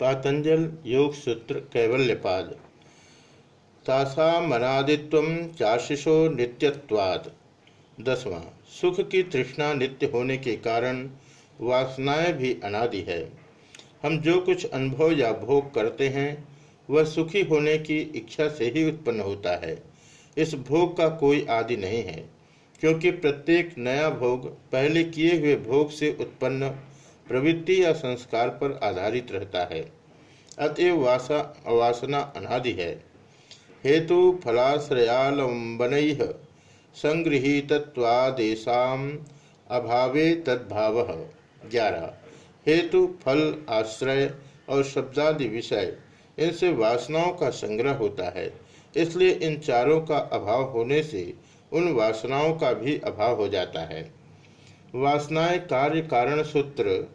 पातंजल योग सूत्र कैवल्यपाद। तासा मनादित्व चाशिषो नित्यत्वाद दसवां, सुख की तृष्णा नित्य होने के कारण वासनाएँ भी अनादि है। हम जो कुछ अनुभव या भोग करते हैं, वह सुखी होने की इच्छा से ही उत्पन्न होता है। इस भोग का कोई आदि नहीं है, क्योंकि प्रत्येक नया भोग पहले किए हुए भोग से उत्पन्न प्रवृत्ति या संस्कार पर आधारित रहता है। अतएव वासा अवासना अनादि है। हेतु फलाश्रयालंबन संगृहीतत्वादेशा अभावे तद्भाव। ग्यारह। हेतु फल, आश्रय और शब्दादि विषय, इनसे वासनाओं का संग्रह होता है। इसलिए इन चारों का अभाव होने से उन वासनाओं का भी अभाव हो जाता है। वासनाएँ कार्य कारण सूत्र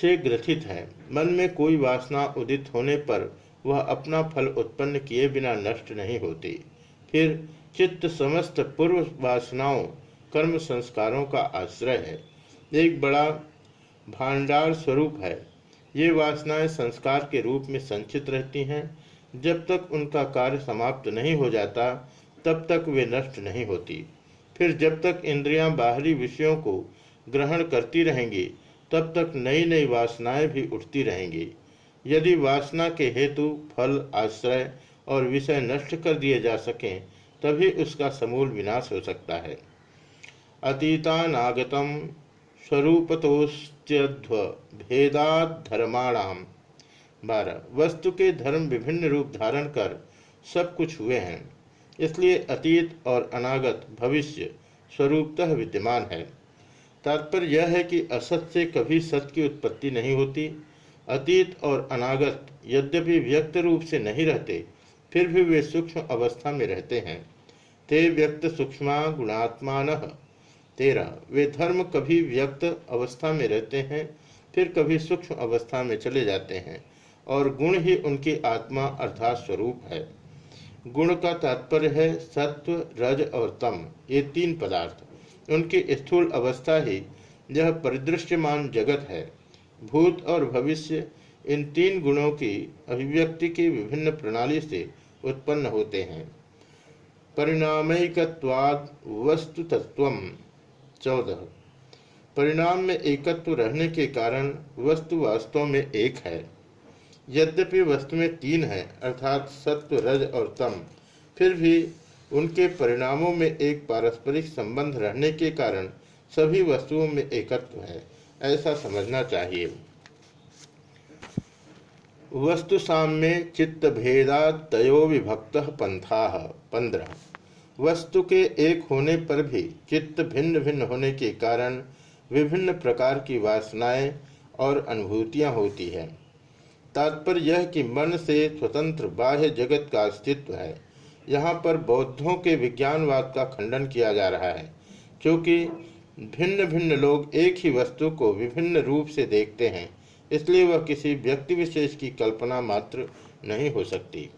से ग्रथित है। मन में कोई वासना उदित होने पर वह अपना फल उत्पन्न किए बिना नष्ट नहीं होती। फिर चित्त समस्त पूर्व वासनाओं, कर्म संस्कारों का आश्रय है। एक बड़ा भांडार स्वरूप है। ये वासनाएँ संस्कार के रूप में संचित रहती हैं। जब तक उनका कार्य समाप्त नहीं हो जाता, तब तक वे नष्ट नहीं होती। फिर जब तक इंद्रियाँ बाहरी विषयों को ग्रहण करती रहेंगी, तब तक नई नई वासनाएँ भी उठती रहेंगी। यदि वासना के हेतु फल, आश्रय और विषय नष्ट कर दिए जा सकें, तभी उसका समूल विनाश हो सकता है। अतीतानागतम स्वरूपतोस्त्यध्व भेदात धर्माणाम बारह। वस्तु के धर्म विभिन्न रूप धारण कर सब कुछ हुए हैं। इसलिए अतीत और अनागत भविष्य स्वरूपतः विद्यमान है। तात्पर्य यह है कि असत से कभी सत्य की उत्पत्ति नहीं होती। अतीत और अनागत यद्यपि व्यक्त रूप से नहीं रहते, फिर भी वे सूक्ष्म अवस्था में रहते हैं। ते व्यक्त सूक्ष्मा गुणात्मान। तेरह वे धर्म कभी व्यक्त अवस्था में रहते हैं, फिर कभी सूक्ष्म अवस्था में चले जाते हैं, और गुण ही उनकी आत्मा अर्थात स्वरूप है। गुण का तात्पर्य है सत्व, रज और तम, ये तीन पदार्थ। उनकी स्थूल अवस्था ही यह परिदृश्यमान जगत है। भूत और भविष्य, इन तीन गुणों की अभिव्यक्ति की विभिन्न प्रणाली से उत्पन्न होते हैं। परिणामिकवाद वस्तु तत्व चौदह। परिणाम में एकत्व रहने के कारण वस्तु वास्तव में एक है। यद्यपि वस्तु में तीन है, अर्थात सत्व, रज और तम, फिर भी उनके परिणामों में एक पारस्परिक संबंध रहने के कारण सभी वस्तुओं में एकत्व है, ऐसा समझना चाहिए। वस्तु साम्य चित्त भेदा तयो विभक्त पंथा, पंद्रह। वस्तु के एक होने पर भी चित्त भिन्न भिन्न होने के कारण विभिन्न प्रकार की वासनाएँ और अनुभूतियाँ होती है। तात्पर्य यह कि मन से स्वतंत्र बाह्य जगत का अस्तित्व है। यहाँ पर बौद्धों के विज्ञानवाद का खंडन किया जा रहा है, क्योंकि भिन्न भिन्न लोग एक ही वस्तु को विभिन्न रूप से देखते हैं, इसलिए वह किसी व्यक्ति विशेष की कल्पना मात्र नहीं हो सकती।